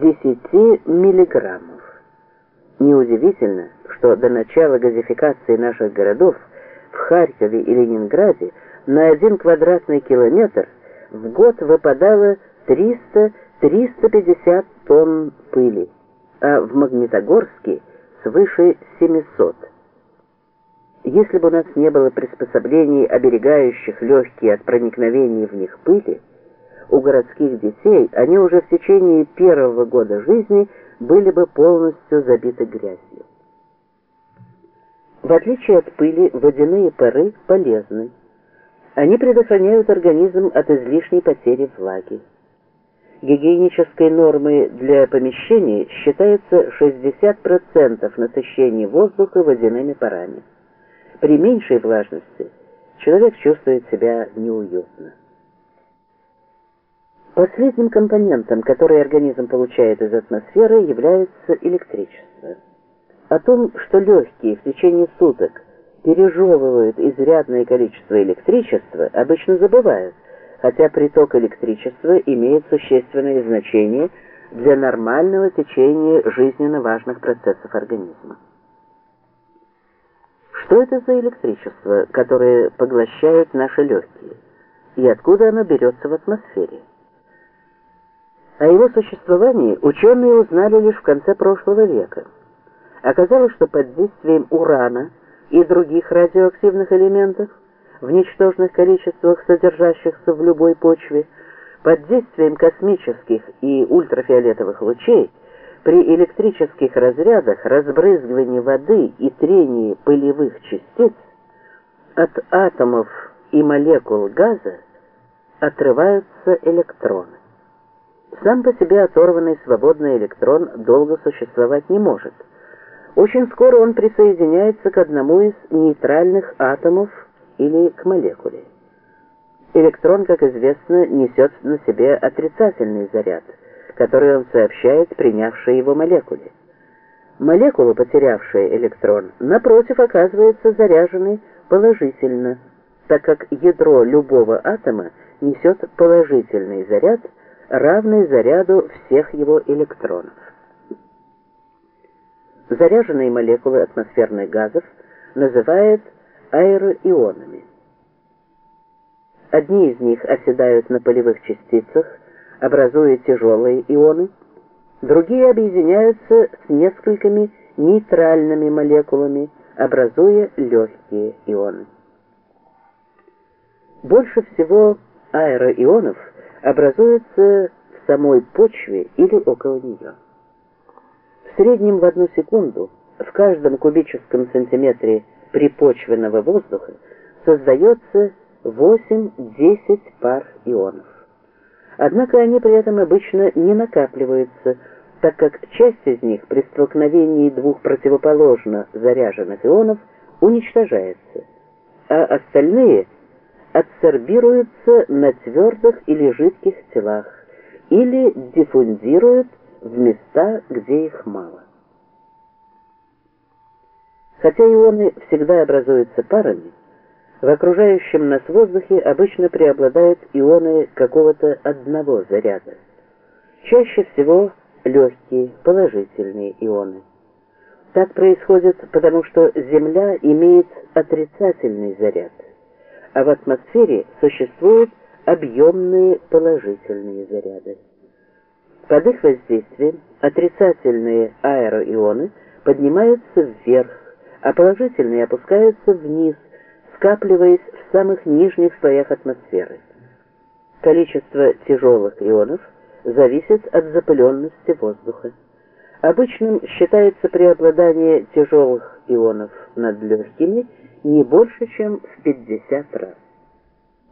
10 миллиграммов. Неудивительно, что до начала газификации наших городов в Харькове и Ленинграде на один квадратный километр в год выпадало 300-350 тонн пыли, а в Магнитогорске свыше 700. Если бы у нас не было приспособлений, оберегающих легкие от проникновения в них пыли, у городских детей они уже в течение первого года жизни были бы полностью забиты грязью. В отличие от пыли, водяные пары полезны. Они предохраняют организм от излишней потери влаги. Гигиенической нормой для помещений считается 60% насыщения воздуха водяными парами. При меньшей влажности человек чувствует себя неуютно. Последним компонентом, который организм получает из атмосферы, является электричество. О том, что легкие в течение суток пережевывают изрядное количество электричества, обычно забывают, хотя приток электричества имеет существенное значение для нормального течения жизненно важных процессов организма. Что это за электричество, которое поглощают наши легкие, и откуда оно берется в атмосфере? О его существовании ученые узнали лишь в конце прошлого века. Оказалось, что под действием урана и других радиоактивных элементов, в ничтожных количествах содержащихся в любой почве, под действием космических и ультрафиолетовых лучей, при электрических разрядах, разбрызгивании воды и трении пылевых частиц от атомов и молекул газа отрываются электроны. Сам по себе оторванный свободный электрон долго существовать не может. Очень скоро он присоединяется к одному из нейтральных атомов или к молекуле. Электрон, как известно, несет на себе отрицательный заряд, который он сообщает принявшей его молекуле. Молекула, потерявшая электрон, напротив, оказывается заряженной положительно, так как ядро любого атома несет положительный заряд, равный заряду всех его электронов. Заряженные молекулы атмосферных газов называют аэроионами. Одни из них оседают на полевых частицах, образуя тяжелые ионы, другие объединяются с несколькими нейтральными молекулами, образуя легкие ионы. Больше всего аэроионов – образуется в самой почве или около нее. В среднем в одну секунду в каждом кубическом сантиметре припочвенного воздуха создается 8-10 пар ионов. Однако они при этом обычно не накапливаются, так как часть из них при столкновении двух противоположно заряженных ионов уничтожается, а остальные адсорбируются на твердых или жидких телах или диффундируют в места, где их мало. Хотя ионы всегда образуются парами, в окружающем нас воздухе обычно преобладают ионы какого-то одного заряда. Чаще всего легкие, положительные ионы. Так происходит, потому что Земля имеет отрицательный заряд а в атмосфере существуют объемные положительные заряды. Под их воздействием отрицательные аэроионы поднимаются вверх, а положительные опускаются вниз, скапливаясь в самых нижних слоях атмосферы. Количество тяжелых ионов зависит от запыленности воздуха. Обычным считается преобладание тяжелых ионов над легкими не больше, чем в 50 раз.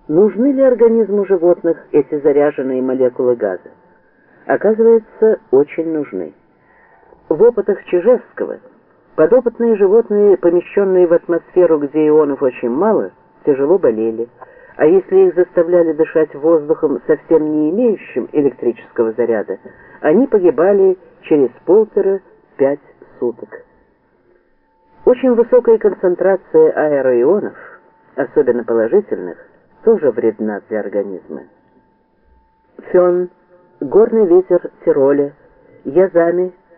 Нужны ли организму животных эти заряженные молекулы газа? Оказывается, очень нужны. В опытах Чижевского подопытные животные, помещенные в атмосферу, где ионов очень мало, тяжело болели, а если их заставляли дышать воздухом, совсем не имеющим электрического заряда, они погибали через полтора-пять суток. Очень высокая концентрация аэроионов, особенно положительных, тоже вредна для организма. Фен, горный ветер Тироля язами